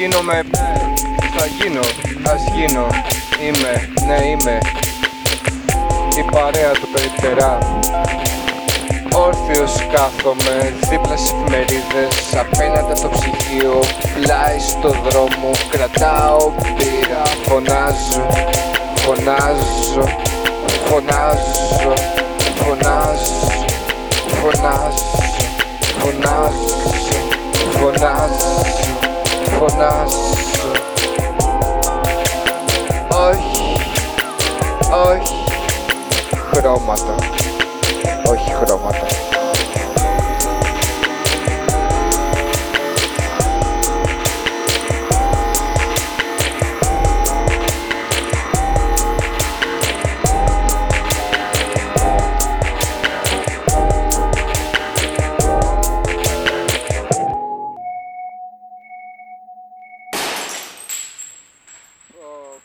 γίνομαι Θα γίνω, ας γίνω. Είμαι, ναι είμαι. Η παρέα του περιπτερά. Όρθιος κάθομαι δίπλας σε εφημερίδες. Απέναντι στο ψυγείο Πλάι στο δρόμο. Κρατάω πύρα Φωνάζω, φωνάζω Φωνάζω, φωνάζω Φωνάζω, φωνάζω Φωνάζω. automata ou chicromata. Oh.